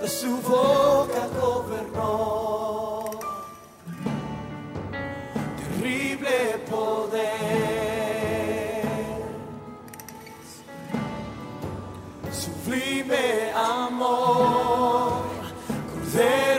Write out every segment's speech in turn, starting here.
de su boca gobernó. Terrible poder, sublime amor, cordero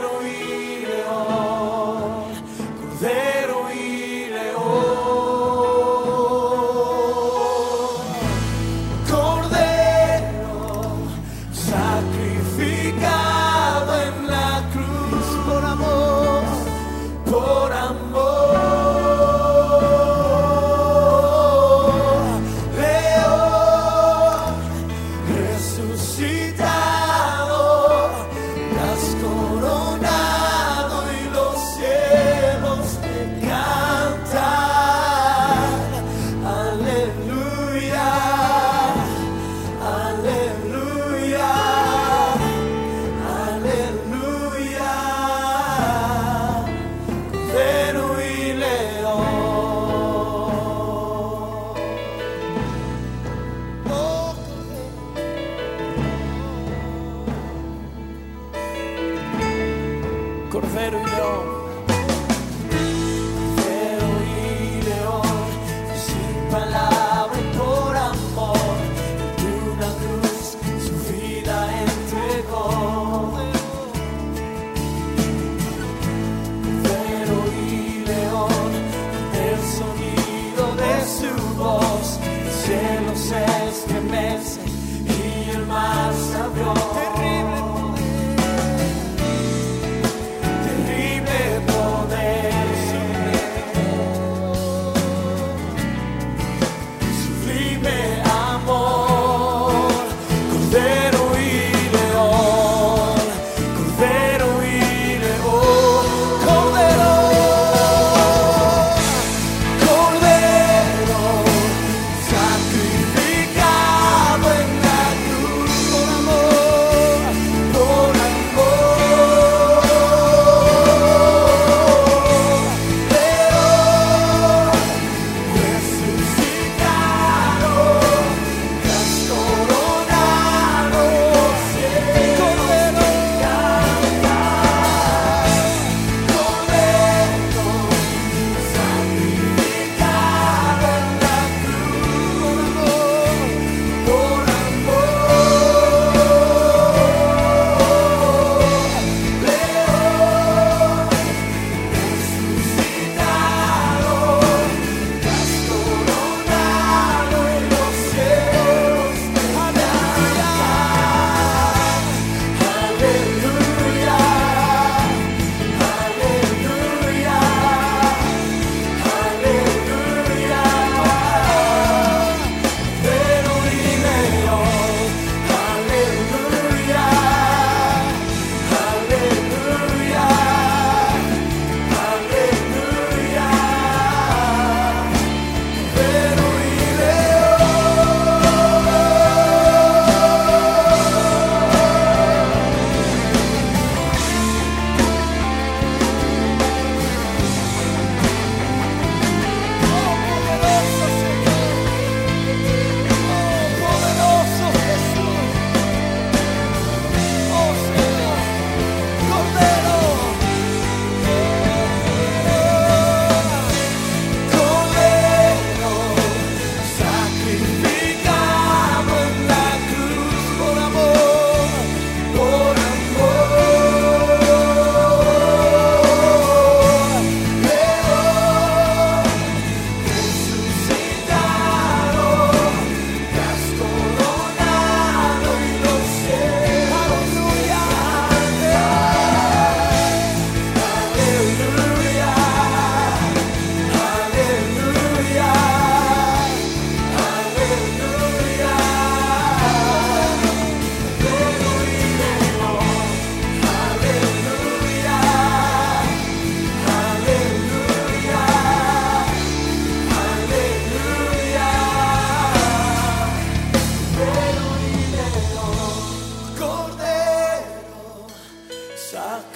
own.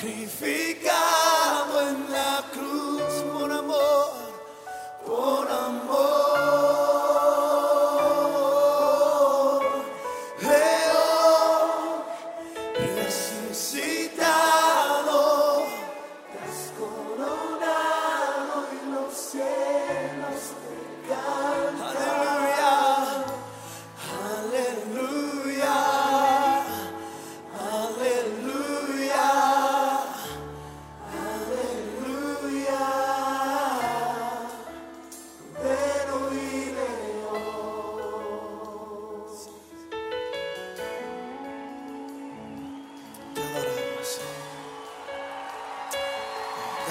Sacrificado en la cruz por amor, por amor. León resucitado, te has coronado en los cielos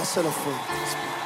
Dáselo fuerte.